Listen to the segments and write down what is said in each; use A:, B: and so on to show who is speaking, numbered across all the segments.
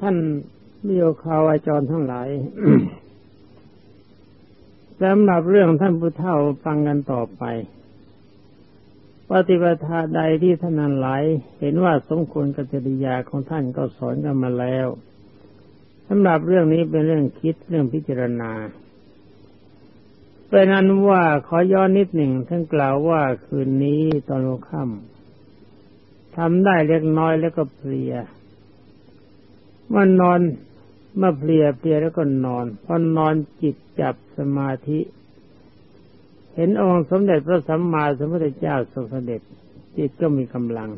A: ท่านมีโอคาวาจรทั้งหลายสำหรับเรื่องท่านผู้เฒ่าฟังกันต่อไป ปฏิปทาใดที่ท่านนั้นหลายเห็นว่าสมควรกับจริยาของท่านก็สอนกันมาแล้วสำหรับเรื่องนี้เป็นเรื่องคิดเรื่องพิจารณาเป็นนั้นว่าขอย้อนนิดหนึ่งท่านกล่าวว่าคืนนี้ตอนค่ำทำได้เล็กน้อยแล้วก็เพลีย มันนอนเมื่อเพลียเพลียแล้วก็นอนพอนอนจิตจับสมาธิ เห็นองค์สมเด็จพระสัมมาสัมพุทธเจ้าทรงเสด็จจิตก็มีกำลัง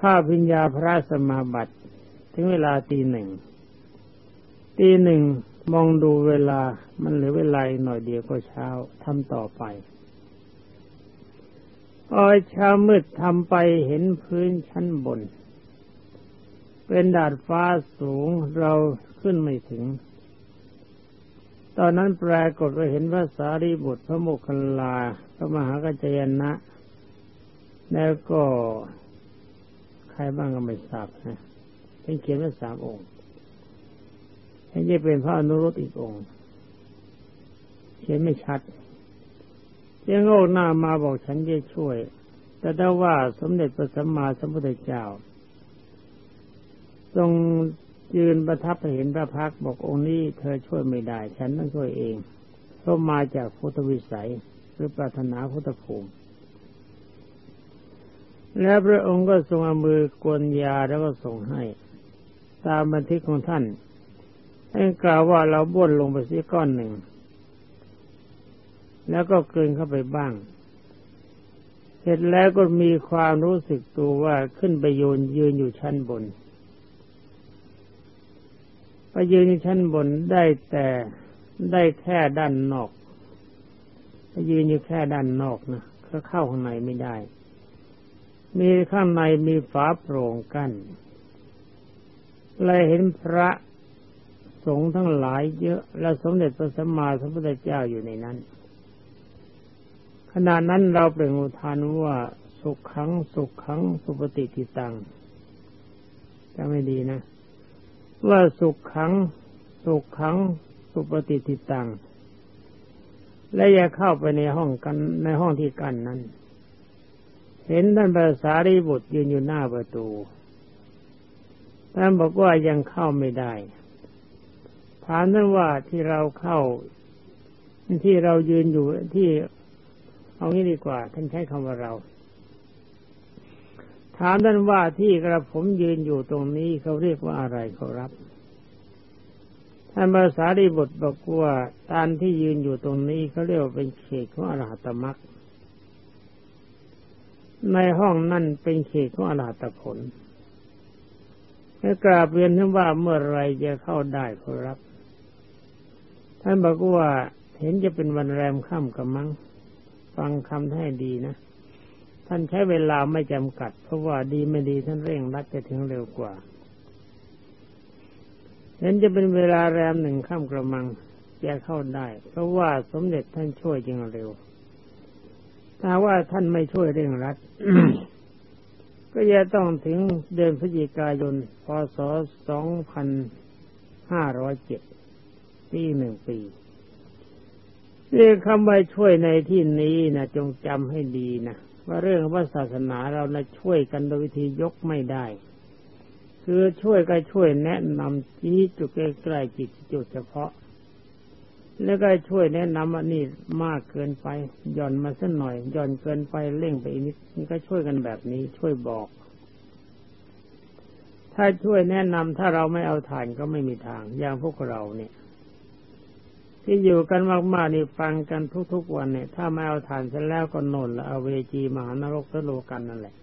A: ข้าพิญญาพระสมาบัติถึงเวลาตีหนึ่งตีหนึ่งมองดูเวลามันเหลือเวลาหน่อยเดียวก็เช้าทำต่อไปพอเช้ามืดทำไปเห็นพื้นชั้นบน เป็นดาดฟ้าสูงเราขึ้นไม่ถึง ตอนนั้นปรากฏว่าเห็นพระสารีบุตรพระโมคคัลลาพระมหากัจจยนะ แล้วก็ใครบ้างก็ไม่ทราบนะเป็นเขียนไว้สามองค์ให้จะเป็นพระอนุรุตอีกองค์ เขียนไม่ชัดเจ้าโง่หน้ามาบอกฉันจะช่วย แต่ถ้าว่าสมเด็จพระสัมมาสัมพุทธเจ้า ทรงยืนประทับเห็นพระพักบอกองค์นี้เธอช่วยไม่ได้ ฉันต้องช่วยเองเพราะมาจากพุทธวิสัยหรือปรารถนาพุทธภูมิ แล้วพระองค์ก็ทรงเอามือกวนยาแล้วก็ส่งให้ ตามบันทึกของท่านให้กล่าวว่าเราบ้วนลงไปซีก้อนหนึ่ง แล้วก็เกินเข้าไปบ้าง เสร็จแล้วก็มีความรู้สึกตัวว่าขึ้นไปโยนยืนอยู่ชั้นบน ไปยืนชั้นบนได้แต่ได้แค่ด้านนอกไปยืนอยู่แค่ด้านนอกนะก็เข้าข้างในไม่ได้ มีข้างในมีฝาโปร่งกัน้นเลยเห็นพระสงฆ์ทั้งหลายเยอะ และสมเด็จพระสัมมาสัมพุทธเจ้าอยู่ในนั้น ขณะนั้นเราเปล่งอุทานว่าสุขขังสุขขังสุปฏิทิตังจะไม่ดีนะ ว่าสุขขัง สุขขัง สุปฏิทิตัง และอย่าเข้าไปในห้องกันในห้องที่กันนั้น เห็นท่านภาษารีบุตรยืนอยู่หน้าประตู ท่านบอกว่ายังเข้าไม่ได้ ถามท่านว่าที่เราเข้า ที่เรายืนอยู่ที่เอางี้ดีกว่า ท่านใช้คำว่าเรา ถามท่านว่าที่กระผมยืนอยู่ตรงนี้เขาเรียกว่าอะไรเขารับท่านภาษาดีบทบอกว่าตานที่ยืนอยู่ตรงนี้เขาเรียกว่าเป็นเขตของอรหัตมรรคในห้องนั่นเป็นเขตของอรหัตผลให้กราบเรียนท่านว่าเมื่อไรจะเข้าได้ขอรับ ท่านบอกว่าเห็นจะเป็นวันแรมค่ำกับมั้ง ฟังคำให้ดีนะ ท่านใช้เวลาไม่จำกัด เพราะว่าดีไม่ดีท่านเร่งรัดจะถึงเร็วกว่าเห็นจะเป็นเวลาแรมหนึ่งข้ามกระมังจะเข้าได้ เพราะว่าสมเด็จท่านช่วยจึงเร็ว ถ้าว่าท่านไม่ช่วยเร่งรัดก็จะต้องถึงเดือนพฤศจิกายน พศสองพันห้าร้อยเจ็ดปีหนึ่งปีเรียกคำว่าช่วยในที่นี้นะจงจำให้ดีนะ ว่าเรื่องว่าศาสนาเรานะช่วยกันโดยวิธียกไม่ได้ คือช่วยก็ช่วยแนะนำชี้จุดใกล้ๆจิตจุดเฉพาะ แล้วก็ช่วยแนะนำว่านี่มากเกินไปหย่อนมาสักหน่อยหย่อนเกินไปเร่งไปอีกนิดนี่ก็ช่วยกันแบบนี้ช่วยบอก ถ้าช่วยแนะนำถ้าเราไม่เอาฐานก็ไม่มีทางอย่างพวกเราเนี่ย ที่อยู่กันมากๆนี่ฟังกันทุกๆวันเนี่ย ถ้าไม่เอาฐานเสร็จแล้วก็น่นละเอาเวจีมหานรกทะโลกันนั่นแหละ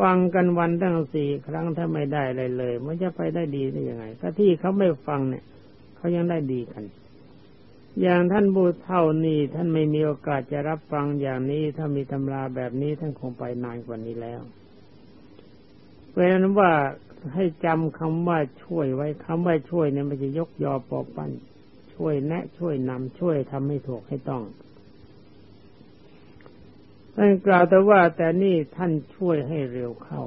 A: ฟังกันวันตั้งสี่ครั้งถ้าไม่ได้เลยเลย มันจะไปได้ดีได้ยังไง ถ้าที่เขาไม่ฟังเนี่ยเขายังได้ดีกัน อย่างท่านบูเท่านี้ท่านไม่มีโอกาสจะรับฟังอย่างนี้ ถ้ามีตำราแบบนี้ท่านคงไปนานกว่านี้แล้วเพราะนั้นว่าให้จำคำว่าช่วยไว้คำว่าช่วยเนี่ยมันจะยกยอปอปั้น ช่วยแนะช่วยนำช่วยทำให้ถูกให้ต้องท่านกล่าวแต่ว่าแต่นี่ท่านช่วยให้เร็วเข้า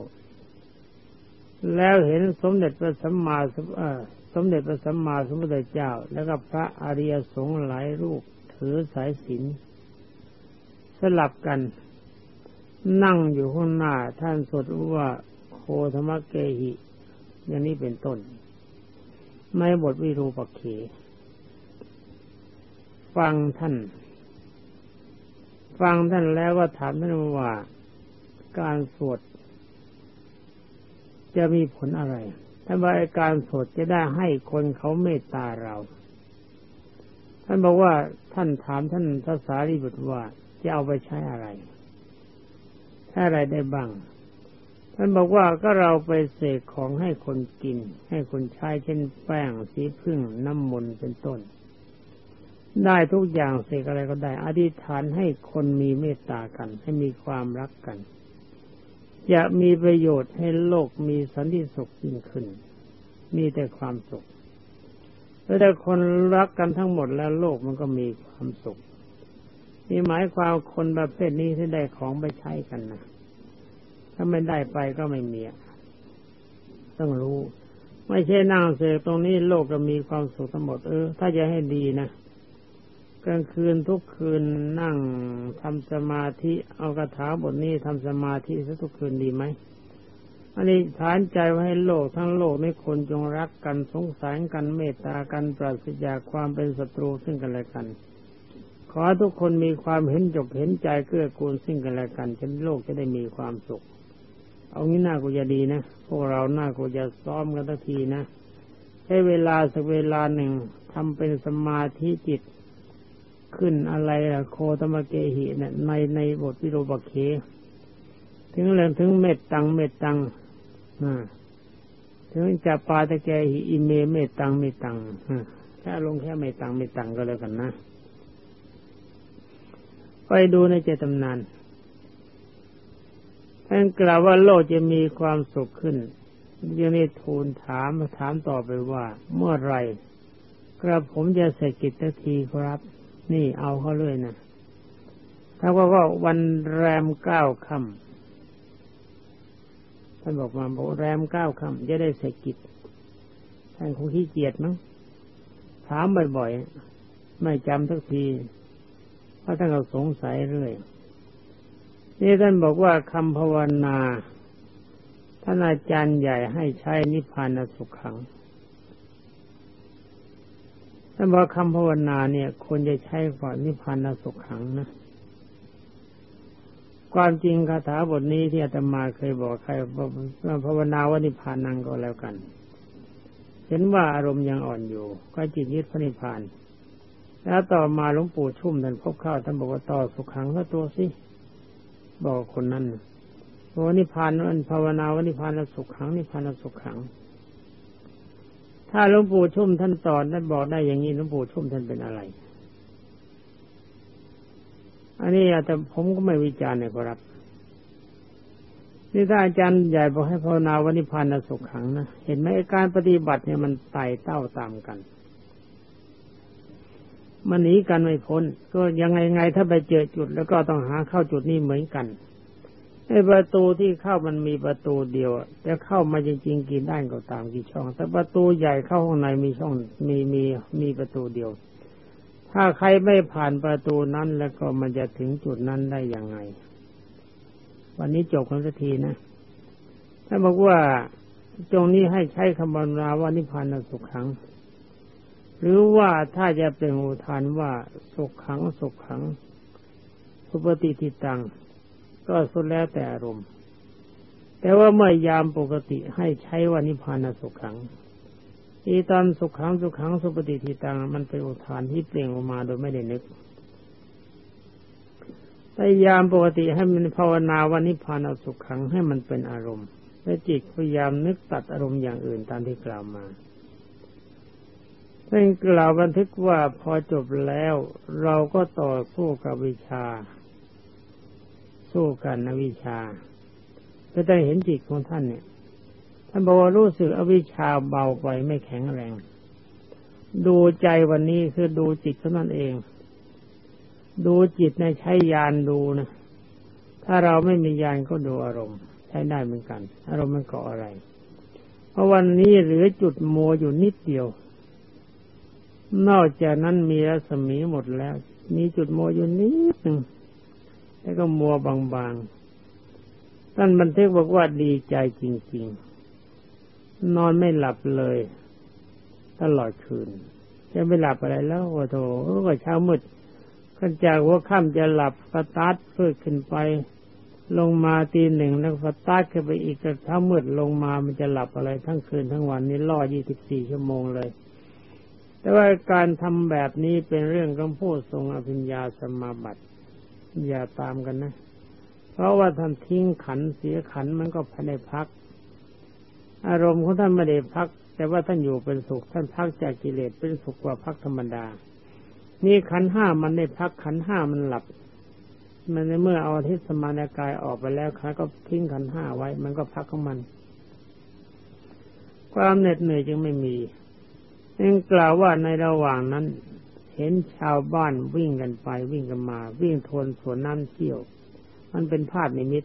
A: แล้วเห็นสมเด็จพระสัมมาสัมสมเด็จพระสัมมาสัมพุทธเจ้า แล้วก็พระอริยสงฆ์หลายรูปถือสายสินสลับกัน นั่งอยู่ข้างหน้าท่านสดว่าโคธรรมเกหิ อย่างนี้เป็นต้น ไม่บทวิรูปเข ฟังท่าน ฟังท่านแล้วก็ถามท่านว่า การสวดจะมีผลอะไรท่านว่าการสวดจะได้ให้คนเขาเมตตาเรา ท่านบอกว่าท่านถามท่านทศารีบุตรว่าจะเอาไปใช้อะไรใช้อะไรได้บ้าง ท่านบอกว่าก็เราไปเสกของให้คนกิน ให้คนใช้เช่นแป้งสีพึ่งน้ำมนต์เป็นต้น ได้ทุกอย่างเสกอะไรก็ได้ อธิษฐานให้คนมีเมตตากัน ให้มีความรักกัน จะมีประโยชน์ให้โลกมีสันติสุขยิ่งขึ้น มีแต่ความสุขแต่คนรักกันทั้งหมดแล้วโลกมันก็มีความสุขนี่หมายความคนประเภทนี้ที่ได้ของไปใช้กันนะถ้าไม่ได้ไปก็ไม่มีต้องรู้ ไม่ใช่นั่งเสกตรงนี้โลกก็มีความสุขทั้งหมดเออ ถ้าจะให้ดีนะ กลางคืนทุกคืนนั่งทำสมาธิเอาคาถาบทนี้ทำสมาธิสักทุกคืนดีไหมอันนี้ฐานใจไว้ให้โลกทั้งโลกไม่คนจงรักกันสงสารกันเมตตากันปราศจากความเป็นศัตรูซึ่งกันและกัน ขอทุกคนมีความเห็นจบเห็นใจเกื้อกูลซึ่งกันและกันจนโลกจะได้มีความสุข เอางี้หน่ากูจะดีนะพวกเราหน่ากูจะซ้อมกันทันทีนะให้เวลาสักเวลาหนึ่งทำเป็นสมาธิจิต ขึ้นอะไรอะโคตมะเกหิเนี่ยในในบทวิโรบเค ถึงเรื่องถึงเม็ดตังเม็ดตังถึงจะปาตะแกหิอิเมเม็ดตังเม็ดตังแค่ลงแค่เม็ดตังเม็ดตังก็แล้วกันนะไปดูในเจตำนานท่านกล่าวว่าโลกจะมีความสุขขึ้นยังนี้ทูลถามถามต่อไปว่า เมื่อไรกระผมจะเสร็จกิจทีครับ นี่เอาเขาเลยนะถ้าว่าก็วันแรมเก้าค่ำท่านบอกมาบอกแรมเก้าค่ำจะได้เสกิจท่านคงขี้เกียจมั้งถามบ่อยๆ ไม่จำสักที เพราะท่านก็สงสัยเรื่อย นี่ท่านบอกว่าคำภาวนาท่านอาจารย์ใหญ่ให้ใช้นิพพานสุขขัง ถ้าบอกคำภาวนาเนี่ยควรจะใช้ก่อนนิพพานสุขขังนะความจริงคาถาบทนี้ที่อาตมาเคยบอกใครภาวนาว่านิพพานังก็แล้วกัน เห็นว่าอารมณ์ยังอ่อนอยู่ ก็จิตยึดพระนิพพาน แล้วต่อมาหลวงปู่ชุ่มท่านพบเข้าท่านบอกว่าต่อสุขขังก็ตัวสิบอกคนนั้นว่านิพพานนั้นภาวนาว่านิพพานสุขขังนิพพานสุขขัง ถ้าหลวงปู่ชุ่มท่านสอนท่านบอกได้อย่างนี้หลวงปู่ชุ่มท่านเป็นอะไร อันนี้แต่ผมก็ไม่วิจารณ์นะครับนี่ถ้าอาจารย์ใหญ่บอกให้ภาวนาวันิพานสุขขังนะเห็นไหมการปฏิบัติเนี่ยมันไต่เต้าตามกัน มันหนีกันไม่พ้น ก็ยังไงไงถ้าไปเจอจุดแล้วก็ต้องหาเข้าจุดนี้เหมือนกัน ไอ้ประตูที่เข้ามันมีประตูเดียวแต่เข้ามาจริงๆกี่ด้านก็ตามกี่ช่อง แต่ประตูใหญ่เข้าข้างในมีช่องมีมีมีประตูเดียว ถ้าใครไม่ผ่านประตูนั้นแล้วก็มันจะถึงจุดนั้นได้ย่างไง วันนี้จบกันสักทีนะถ้าบอกว่าตรงนี้ให้ใช้คำบรรณาว่านิพพานสุขขัง หรือว่าถ้าจะเป็นอุทานว่าสุขขังสุขขังสุปฏิทิตัง ก็สุดแล้วแต่อารมณ์ แต่ว่าเมื่อยามปกติให้ใช้ว่านิพพานสุขขัง อีตอนสุขขังสุขขังสุปฏิทิตังมันเป็นอุทานที่เปล่งออกมาโดยไม่ได้นึกแต่ยามปกติให้มันภาวนาว่านิพพานสุขขังให้มันเป็นอารมณ์ และจิตพยายามนึกตัดอารมณ์อย่างอื่นตามที่กล่าวมาท่านกล่าวบันทึกว่าพอจบแล้วเราก็ต่อสู้กับวิชา สู้กันอวิชชาก็ได้เห็นจิตของท่านเนี่ย ท่านบอกว่ารู้สึกอวิชชาเบาไปไม่แข็งแรง ดูใจวันนี้คือดูจิตเท่านั้นเอง ดูจิตในใช้ยานดูนะ ถ้าเราไม่มียานก็ดูอารมณ์ ใช้ได้เหมือนกัน อารมณ์มันเกาะอะไร เพราะวันนี้เหลือจุดโมอยู่นิดเดียว นอกจากนั้นมีรัศมีหมดแล้ว มีจุดโมอยู่นิดหนึ่ง แล้วก็มัวบางๆ ท่านบันทึกบอกว่าดีใจจริง ๆ นอนไม่หลับเลย ตลอดคืน จะไม่หลับอะไรแล้วโอ้โถก็เช้ามืดขันจากว่าค่ำจะหลับสตาร์ทเพื่อขึ้นไป ลงมาตีหนึ่งแล้วสตาร์ทขึ้นไปอีกเช้ามืดลงมามันจะหลับอะไรทั้งคืนทั้งวันนี้ล่อยี่สิบสี่ชั่วโมงเลยแต่ว่าการทำแบบนี้เป็นเรื่องของผู้ทรงอภิญญาสมาบัติ อย่าตามกันนะ เพราะว่าท่านทิ้งขันเสียขันมันก็ภายในพัก อารมณ์ของท่านไม่ได้พัก แต่ว่าท่านอยู่เป็นสุข ท่านพักจากกิเลสเป็นสุขกว่าพักธรรมดา นี่ขันห้ามันได้พักขันห้ามันหลับ มันในเมื่อเอาทิศสมานกายออกไปแล้วขาก็ทิ้งขันห้าไว้ มันก็พักของมัน ความเหน็ดเหนื่อยจึงไม่มียังกล่าวว่าในระหว่างนั้น เห็นชาวบ้านวิ่งกันไปวิ่งกันมา วิ่งทวนสวนน้ำเชี่ยว มันเป็นภาพนิมิต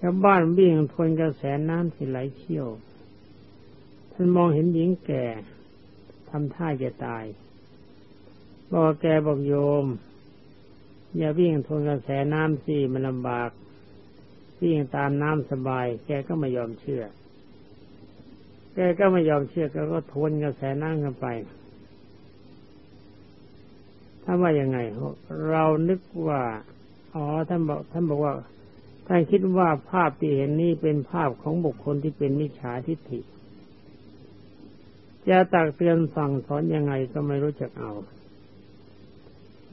A: ชาวบ้านวิ่งทวนกระแสน้ำที่ไหลเชี่ยว ท่านมองเห็นหญิงแก่ทำท่าจะตาย บอกแกบอกโยม อย่าวิ่งทวนกระแสน้ำสิมันลำบากวิ่งตามน้ำสบาย แกก็ไม่ยอมเชื่อ แกก็ไม่ยอมเชื่อแกก็ทวนกระแสน้ำกันไป ท่านว่ายังไง เรานึกว่าอ๋อท่านบอกท่านบอกว่าท่านคิดว่าภาพที่เห็นนี้เป็นภาพของบุคคลที่เป็นมิจฉาทิฏฐิ จะตักเตือนสั่งสอนยังไงก็ไม่รู้จักเอา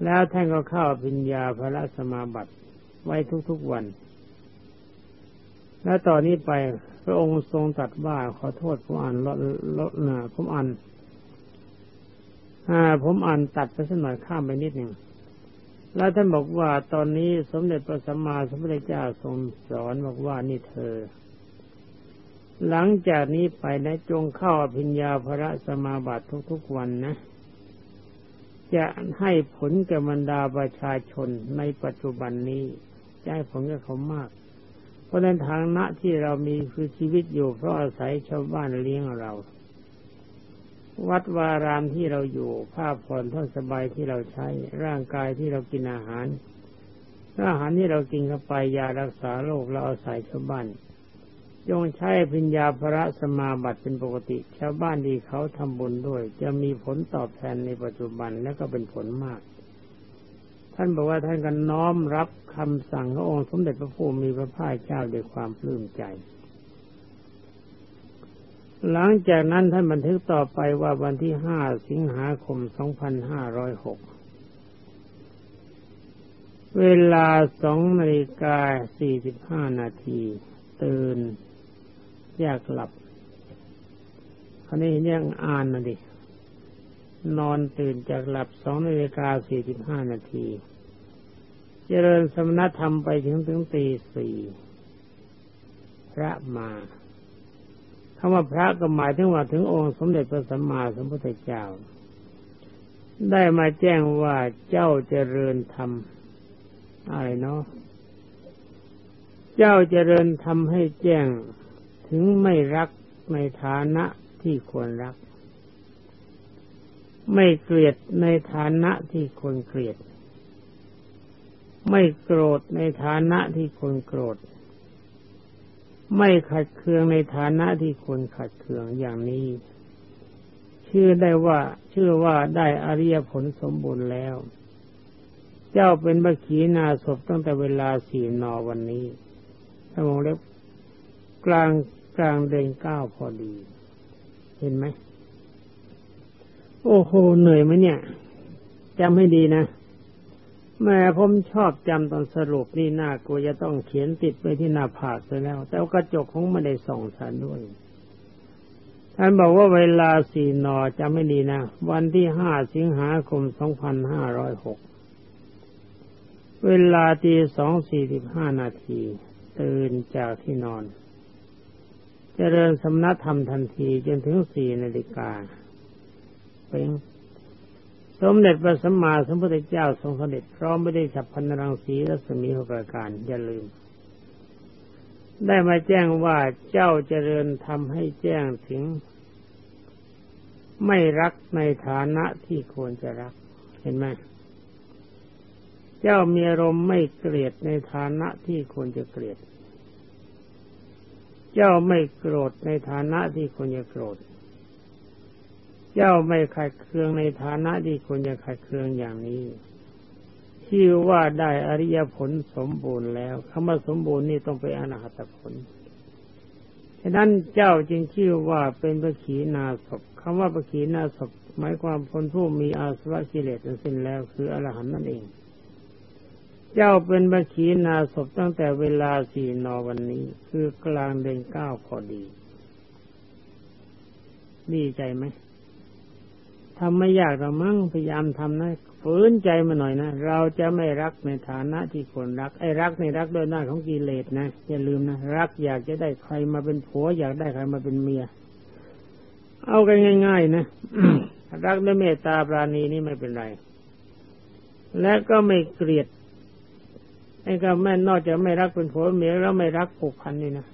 A: แล้วท่านก็เข้าปัญญาพระสมาบัติไว้ทุกๆวัน แล้วต่อนนี้ไปพระองค์ทรงตัดว่าขอโทษผมอ่านลดลดนะผมอ่าน อ่า ผมอ่านตัดไปสักหน่อยข้ามไปนิดหนึ่งแล้วท่านบอกว่าตอนนี้สมเด็จพระสัมมาสัมพุทธเจ้าทรงสอนบอกว่านี่เธอ หลังจากนี้ไปนะจงเข้าพิญญาพระสมาบัติทุกๆวันนะ จะให้ผลกับบรรดาประชาชนในปัจจุบันนี้จะให้ผลกับเขามาก เพราะในทางณะที่เรามีคือชีวิตอยู่เพราะอาศัยชาวบ้านเลี้ยงเรา วัดวารามที่เราอยู่ผ้าผ่อนท่อนสบายที่เราใช้ ร่างกายที่เรากินอาหาร อาหารที่เรากินเข้าไปยารักษาโรคเราอาศัยชาวบ้านจงใช้ปัญญาพระสมาบัติเป็นปกติ ชาวบ้านที่เขาทำบุญด้วย จะมีผลตอบแทนในปัจจุบันและก็เป็นผลมาก ท่านบอกว่าท่านก็น้อมรับคำสั่งขององค์สมเด็จพระพุทธมีพระภาคเจ้าด้วยความปลื้มใจ หลังจากนั้นท่านบันทึกต่อไปว่าวันที่ห้าสิงหาคมสองพันห้าร้อยหกเวลาสองนาฬิกาสี่สิบห้านาทีตื่นอยากหลับคราวนี้ยังอ่านนะดิ นอนตื่นจากหลับสองนาฬิกาสี่สิบห้านาที เจริญสมณธรรมไปถึงถึงตีสี่พระมา คำว่าพระก็หมายถึงว่าถึงองค์สมเด็จพระสัมมาสัมพุทธเจ้า ได้มาแจ้งว่าเจ้าเจริญธรรมอะไรเนาะเจ้าเจริญทำให้แจ้งถึงไม่รักในฐานะที่ควรรัก ไม่เกลียดในฐานะที่ควรเกลียด ไม่โกรธในฐานะที่ควรโกรธ ไม่ขัดเคืองในฐานะที่ควรขัดเคืองอย่างนี้ ชื่อได้ว่าชื่อว่าได้อริยผลสมบูรณ์แล้ว เจ้าเป็นบัขีนาศพตั้งแต่เวลาสี่นอวันนี้ถ้าวงเล็บกลางกลางเดือนเก้าพอดี เห็นไหม โอ้โหเหนื่อยไหมเนี่ยจำให้ดีนะ แม่ผมชอบจำตอนสรุปนี่น่ากลัวจะต้องเขียนติดไปที่หน้าผากไปแล้ว แต่กระจกของไม่ได้ส่องฉันด้วย ท่านบอกว่าเวลาสี่นอจำไม่ดีนะ วันที่ห้าสิงหาคมสองพันห้าร้อยหกเวลาตีสองสี่สิบห้านาที ตื่นจากที่นอนเจริญสำนักธรรมทันทีจนถึงสี่นาฬิกาเป็น สมเด็จพระสัมมาสัมพุทธเจ้าทรงเสด็จพร้อมไม่ได้ฉับพันรังสีรัศมีหกประการอย่าลืม ได้มาแจ้งว่าเจ้าเจริญทำให้แจ้งถึง ไม่รักในฐานะที่ควรจะรัก เห็นไหมเจ้ามีอารมณ์ไม่เกลียดในฐานะที่ควรจะเกลียด เจ้าไม่โกรธในฐานะที่ควรจะโกรธ เจ้าไม่ขัดเคืองในฐานะที่ควรจะขัดเคืองอย่างนี้ชื่อว่าได้อริยผลสมบูรณ์แล้วคำว่าสมบูรณ์นี่ต้องไปอนาคตผลฉะนั้นเจ้าจึงชื่อว่าเป็นปขีนาศพคำว่าปขีนาศพหมายความคนผู้มีอาสวะกิเลสสิ้นแล้วคืออรหันต์นั่นเอง เจ้าเป็นปขีนาศพตั้งแต่เวลาสี่นอวันนี้ คือกลางเดือนเก้าพอดีดีใจไหม ทำไม่ยากเรามั้งพยายามทำนะฝืนใจมาหน่อยนะเราจะไม่รักในฐานะที่ควรรัก ไอ้รักในรักด้วยหน้าของกิเลสนะอย่าลืมนะรักอยากจะได้ใครมาเป็นผัว อยากได้ใครมาเป็นเมีย เอากันง่าย ๆ นะรักด้วยเมตตาปราณีนี่ไม่เป็นไร และก็ไม่เกลียดไอ้ก็แม่นอกจากไม่รักเป็นผัวเมียแล้วไม่รักผูกพันนี่นะ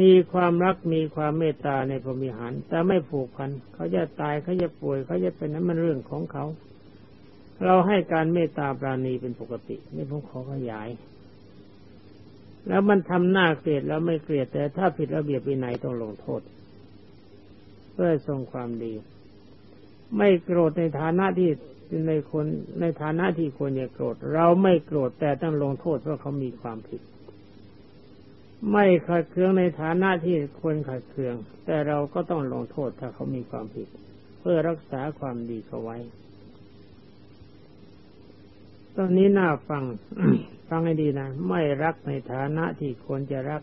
A: มีความรักมีความเมตตาในพรหมิหาร แต่ไม่ผูกพันเขาจะตายเขาจะป่วยเขาจะเป็นนั้นมันเรื่องของเขา เราให้การเมตตาปราณีเป็นปกตินี่ผมขอขยาย แล้วมันทำหน้าเกลียดแล้วไม่เกลียดแต่ถ้าผิดระเบียบวินัยต้องลงโทษ เพื่อทรงความดี ไม่โกรธในฐานะที่ในคนในฐานะที่ควรจะโกรธ เราไม่โกรธแต่ต้องลงโทษเพราะเขามีความผิด ไม่ขัดเคืองในฐานะที่ควรขัดเคือง แต่เราก็ต้องลงโทษถ้าเขามีความผิด เพื่อรักษาความดีเขาไว้ ตอนนี้น่าฟัง ฟังให้ดีนะ ไม่รักในฐานะที่ควรจะรัก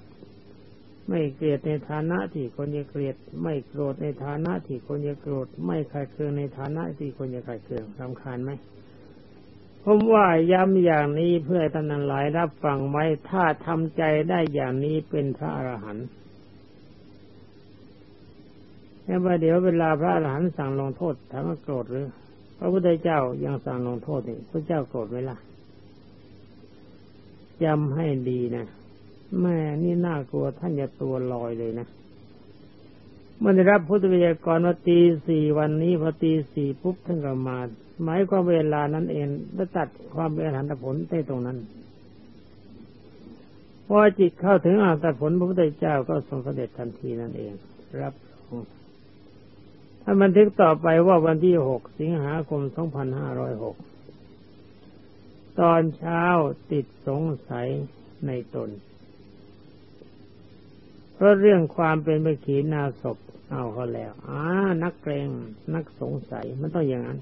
A: ไม่เกลียดในฐานะที่ควรจะเกลียด ไม่โกรธในฐานะที่ควรจะโกรธ ไม่ขัดเคืองในฐานะที่ควรจะขัดเคืองสำคัญไหม ผมว่าย้ำอย่างนี้เพื่อท่านหลายรับฟังไว้ถ้าทำใจได้อย่างนี้เป็นพระอรหันต์แค่ว่าเดี๋ยวเวลาพระอรหันต์สั่งลงโทษถามว่าโกรธหรือพระพุทธเจ้ายังสั่งลงโทษนี่พระเจ้าโกรธไหมล่ะจำให้ดีนะแม่นี่น่ากลัวท่านจะตัวลอยเลยนะเมื่อได้รับพุทธวิทยากรว่าตีสี่วันนี้พอตีสี่ปุ๊บท่านก็มา หมายความเวลานั้นเองได้ตัดความเป็นอรหันตผลได้ตรงนั้นพอจิตเข้าถึงอรหันตผลพระพุทธเจ้าก็ทรงเสด็จทันทีนั่นเอง รับถ้าบันทึกต่อไปว่าวันที่หกสิงหาคมสองพันห้าร้อยหกตอนเช้าติดสงสัยในตน เพราะเรื่องความเป็นไปขีนาศพเอาเขาแล้วอ่านักเกรง นักสงสัย มันต้องอย่างนั้น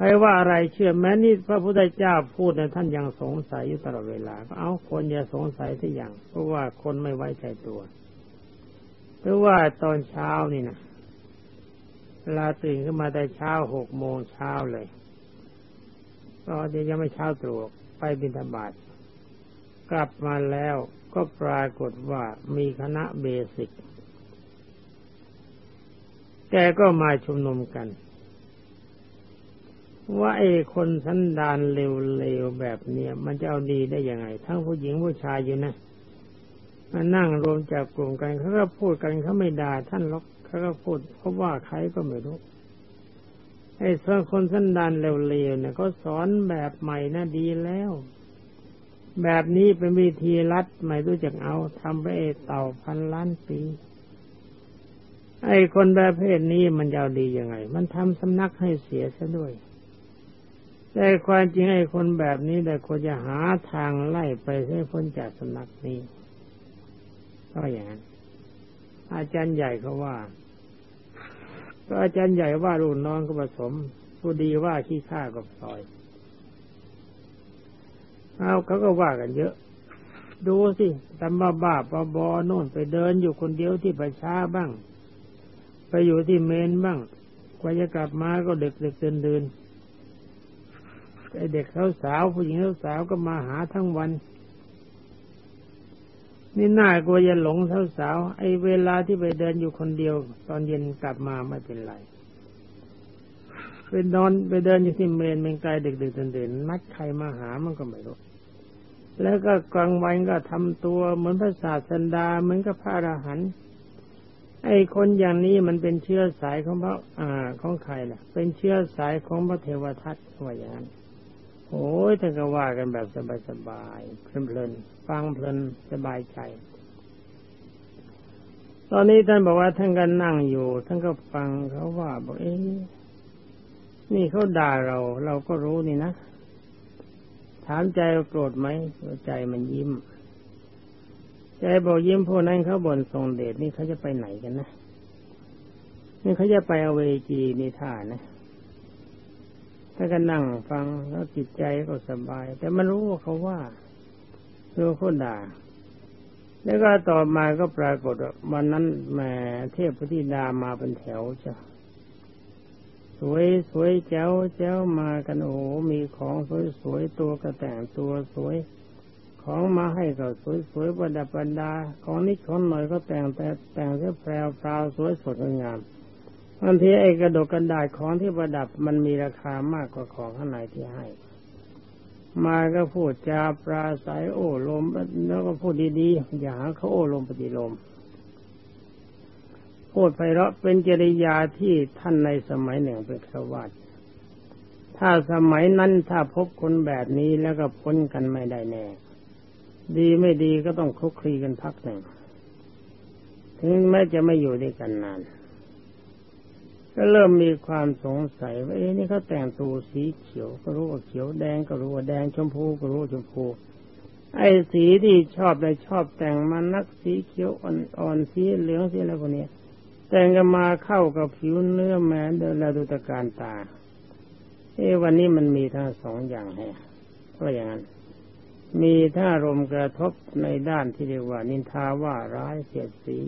A: ใครว่าอะไรเชื่อแม้นี่พระพุทธเจ้าพูดนะท่านยังสงสัยอยู่ตลอดเวลาก็เอาคนอย่าสงสัยที่อย่าง เพราะว่าคนไม่ไว้ใจตัวหรือว่าตอนเช้านี่นะเวลาตื่นขึ้นมาแต่เช้าหกโมงเช้าเลยก็ยังไม่เช้าตรู่ไปบิณฑบาตกลับมาแล้วก็ปรากฏว่ามีคณะเบสิกแกก็มาชุมนุมกัน ว่าไอ้คนสันดานเลวๆแบบเนี้ยมันจะเอาดีได้ยังไง ทั้งผู้หญิงผู้ชายอยู่นะมานั่งรวมจับกลุ่มกันเขาก็พูดกันเขาไม่ด่าท่านหรอกเขาก็พูดเขาว่าใครก็ไม่รู้ไอ้ส่วนคนสันดานเลวๆเนี่ยเขาสอนแบบใหม่นะดีแล้ว แบบนี้เป็นวิธีรัดไม่รู้จักเอาทำไปเต่าพันล้านปีไอ้คนประเภทนี้มันจะเอาดียังไง มันทำสำนักให้เสียซะด้วย แต่ความจริงไอ้คนแบบนี้แต่ควรจะหาทางไล่ไปให้พ้นจากสนักนี้ก็อย่างนั้นอาจารย์ใหญ่เขาว่า ก็อาจารย์ใหญ่ว่ารุ่นน้องก็ผสม ผู้ดีว่าขี้ข้ากับซอยเอาเขาก็ว่ากันเยอะ ดูสิตำบ้าบ้าปบอโน่นไปเดินอยู่คนเดียวที่ประชาบ้าง ไปอยู่ที่เมนบ้างกว่าจะกลับมาก็เด็กเด็กเดินเดิน เด็กเขาสาวผู้หญิงเขาสาวก็มาหาทั้งวัน นี่น่ากลัวจะหลงเขาสาวไอเวลาที่ไปเดินอยู่คนเดียว ตอนเย็นกลับมาไม่เป็นไรไปนอนไปเดินอยู่ที่เมนเมงไกลเด็กๆเดินๆนัดใครมาหามันก็ไม่รู้แล้วก็กลางวันก็ทำตัวเหมือนพระศาสดาเหมือนกับพระอรหันต์ไอ้คนอย่างนี้มันเป็นเชื้อสายของพระอ่าของใครล่ะ เป็นเชื้อสายของพระเทวทัตว่าอย่างนั้น โอ้ยท่านก็ว่ากันแบบสบายๆเพลินๆฟังเพลินสบายใจ ตอนนี้ท่านบอกว่าท่านก็นั่งอยู่ ท่านก็ฟังเขาว่าบอกเอ๊ะนี่เขาด่าเรา เราก็รู้นี่นะถามใจโกรธไหมใจมันยิ้ม ใจบอกยิ้มพวกนั้นเขาบ่นทรงเดชนี่เขาจะไปไหนกันนะนี่เขาจะไปอเวจีนี่ท่านะ ถ้าก็นั่งฟังแล้วจิตใจก็สบาย แต่มันรู้ว่าเขาว่ารู้เขาด่า แล้วก็ต่อมาก็ปรากฏว่าวันนั้นแม่เทพพธิดามาเป็นแถวจ้ะสวยสวยเจ้าเจ้ามากันโอ้มีของสวยสวยตัวก็แต่งตัวสวย ของมาให้ก็สวยสวยประดับประดา ของนิดของหน่อยก็แต่งแต่แต่งเสื้อแพรวพราวสวยสดงาม บางทีไอ้กระดกกระดาษของที่ประดับมันมีราคามากกว่าของข้างในที่ให้ มาก็พูดจาปราศัยโอ้ลมแล้วก็พูดดีๆอย่าหาเขาโอ้ลมปฏิลมพูดไพเราะเป็นจริยาที่ท่านในสมัยหนึ่งเป็นครวาตถ้าสมัยนั้นถ้าพบคนแบบนี้แล้วก็พ้นกันไม่ได้แน่ ดีไม่ดีก็ต้องคุกคีกันพักหนึ่ง ถึงแม้จะไม่อยู่ด้วยกันนาน ก็เริ่มมีความสงสัยว่าเอ๊ะนี่เขาแต่งตัวสีเขียวก็รู้ว่าเขียวแดงก็รู้ว่าแดงชมพูก็รู้ชมพู ไอ้สีที่ชอบได้ชอบแต่งมานักสีเขียวอ่อนๆสีเหลืองสีอะไรพวกนี้แต่งกันมาเข้ากับผิวเนื้อแม้เดินแลดูตะการตา เอ๊วันนี้มันมีทั้งสองอย่างแฮะก็อย่างนั้น มีถ้ารมกระทบในด้านที่เรียกว่า นินทาว่าร้ายเสียดสี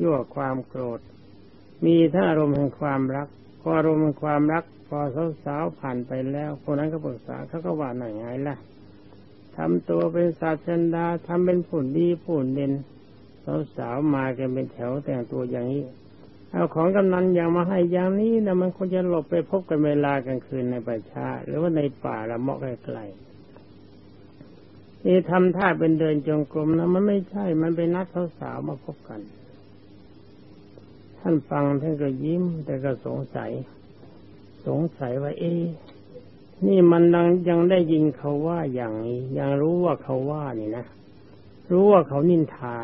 A: ยั่วความโกรธ มีถ้าอารมณ์แห่งความรักพออารมณ์แห่งความรัก พอสาวๆผ่านไปแล้ว คนนั้นก็ปรึกษาเขาก็ว่าหน่อยไงล่ะทำตัวเป็นศาสดาทำเป็นผุนดีผุนเด่นสาวๆมากันเป็นแถวแต่งตัวอย่างนี้เอาของกำนันอย่างมาให้อย่างนี้นะมันควรจะหลบไปพบกันเวลากลางคืนในป่าช้าหรือว่าในป่าละเมาะใกล้ๆนี่ทำท่าเป็นเดินจงกรมนะมันไม่ใช่ มันเป็นนัดสาวๆมาพบกัน ท่านฟังท่านก็ยิ้ม แต่ก็สงสัย สงสัยว่าเอ๊นี่มันยังยังได้ยินเขาว่าอย่างนี้ ยังรู้ว่าเขาว่านี่นะ รู้ว่าเขานินทา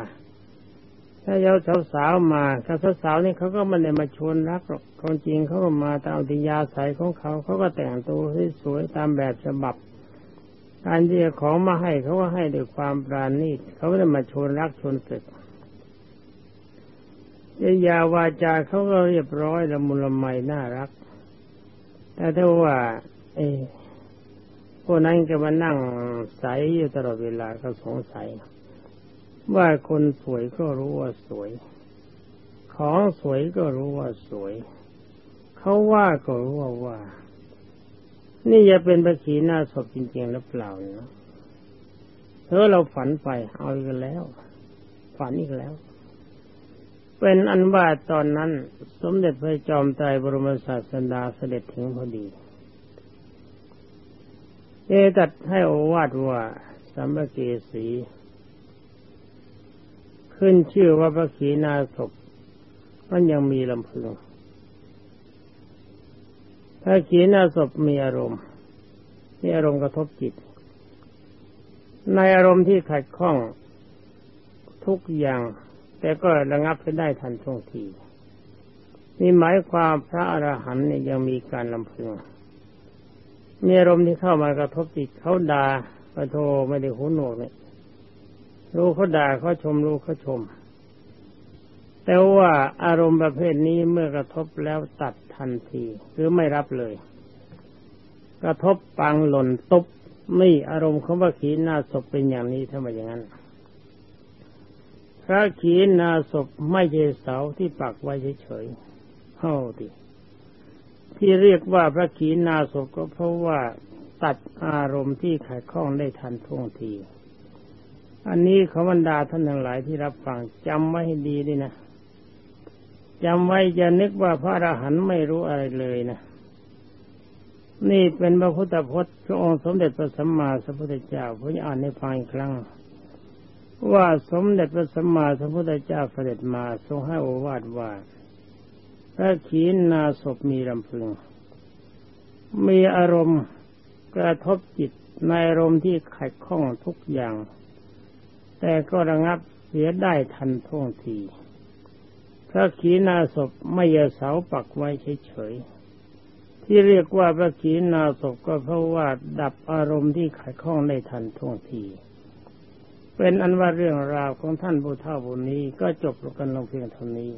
A: ถ้าเยาสาวๆมาถ้าสาวๆนี่เขาก็ไม่ได้มาชวนรักหรอกความจริงเขาก็มาตามอัธยาศัยของเขา เขาก็แต่งตัวให้สวยตามแบบฉบับการที่ของมาให้เขาก็ให้ด้วยความปราณีตเขาไม่ได้มาชวนรักชวนศึก ยยาวาจาเขาก็เรียบร้อยละมุละไมน่ารัก แต่ถ้าว่า เอพวกนั้นก็มานั่งใสอยู่ตลอดเวลาก็สงสัย ว่าคนสวยก็รู้ว่าสวย ของสวยก็รู้ว่าสวย เขาว่าก็รู้ว่าว่า นี่จะเป็นประขีหน้าศพจริงๆหรือเปล่าเนาะเธอเราฝันไปเอาอีกแล้ว ฝันอีกแล้ว เป็นอันว่าตอนนั้น สมเด็จพระจอมไตรบรมศาสดาเสด็จถึงพอดีเอตัดให้โอวาดว่าสัมภเกสี ขึ้นชื่อว่าพระขีณาศพมันยังมีลำพึงพระขีณาศพมีอารมณ์ มีอารมณ์กระทบจิต ในอารมณ์ที่ขัดข้องทุกอย่าง แต่ก็ระงับไปได้ทันท่วงทีนี่หมายความพระอรหันต์เนี่ยยังมีการลำพึงมีอารมณ์ที่เข้ามากระทบจิตเขาด่าพระโทไม่ได้หูหนวกเนี่ยรู้เขาด่าเขาชมรู้เขาชม แต่ว่าอารมณ์ประเภทนี้เมื่อกระทบแล้วตัดทันทีหรือไม่รับเลย กระทบปังหล่นตบไม่อารมณ์ของว่าขีหน้าศพเป็นอย่างนี้ถ้ามอย่างนั้น พระขีณาศพไม่ใช่เสาที่ปักไว้เฉยๆเท่าดิที่เรียกว่าพระขีณาศพก็เพราะว่าตัดอารมณ์ที่ขัดข้องได้ทันท่วงที อันนี้ขบรรดาท่านทั้งหลายที่รับฟังจำไว้ให้ดีด้วยนะจำไว้จะนึกว่าพระอรหันต์ไม่รู้อะไรเลยนะ นี่เป็นพระพุทธพจน์พระองค์สมเด็จพระสัมมาสัมพุทธเจ้าผมจะอ่านให้ฟังอีกครั้ง ว่าสมเด็จพระสัมมาสัมพุทธเจ้าเสด็จมาทรงให้โอวาทว่าพระขีณนาศพมีลำพึง มีอารมณ์กระทบจิตในอารมณ์ที่ขัดข้องทุกอย่าง แต่ก็ระงับเสียได้ทันท่วงทีพระขีณาศพไม่ยเสาปักไว้เฉยๆที่เรียกว่าพระขีณาศพก็เพราะว่าดับอารมณ์ที่ขัดข้องได้ทันท่วงที เป็นอันว่าเรื่องราวของท่านผู้เฒ่าบุญนี้ก็จบลงกันลงเพียงเท่านี้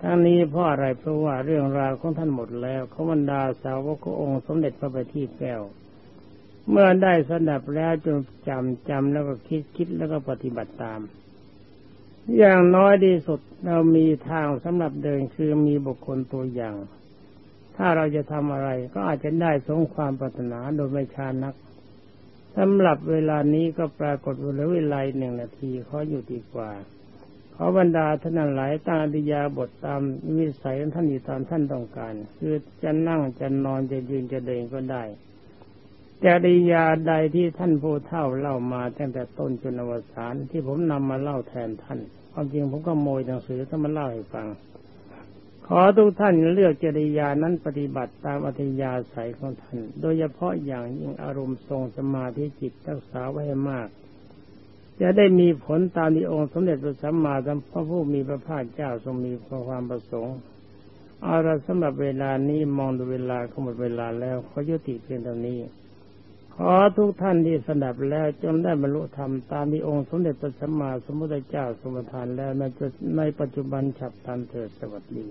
A: ทั้งนี้เพราะอะไรเพราะว่าเรื่องราวของท่านหมดแล้วเขาบรรดาสาวกองค์สมเด็จพระบัณฑิตแก้ว เมื่อได้สดับแล้วจงจำจำแล้วก็คิดคิดแล้วก็ปฏิบัติตาม อย่างน้อยที่สุดเรามีทางสำหรับเดินคือมีบุคคลตัวอย่าง ถ้าเราจะทำอะไรก็อาจจะได้สงความปรารถนาโดยไม่ช้านัก สำหรับเวลานี้ก็ปรากฏเหลือเวลาหนึ่งนาทีขออยู่ดีกว่าขอบรรดาท่านหลายตั้งอธิยาบทตามวิสัยของท่านอยู่ตามท่านต้องการ คือจะนั่งจะนอนจะยืนจะเดินก็ได้จริยาใดที่ท่านผู้เฒ่าเล่ามาตั้งแต่ต้นจนอวสานที่ผมนำมาเล่าแทนท่าน ความจริงผมก็โมยหนังสือท่านมาเล่าให้ฟัง ขอทุกท่านเลือกจริยานั้นปฏิบัติตามอัธยาศัยของท่าน โดยเฉพาะอย่างยิ่งอารมณ์ทรงสมาธิจิตรักษาไว้ให้มาก จะได้มีผลตามที่องค์สมเด็จพระสัมมาสัมพุทธผู้มีพระภาคเจ้าทรงมีความประสงค์เอาละสำหรับเวลานี้มองดูเวลาก็หมดเวลาแล้วขอยุติเพียงเท่านี้ ขอทุกท่านที่สดับแล้วจงได้บรรลุธรรมตามที่องค์สมเด็จพระสัมมาสัมพุทธเจ้าสมทานแล้วในปัจจุบันฉับพลันเถิดสวัสดี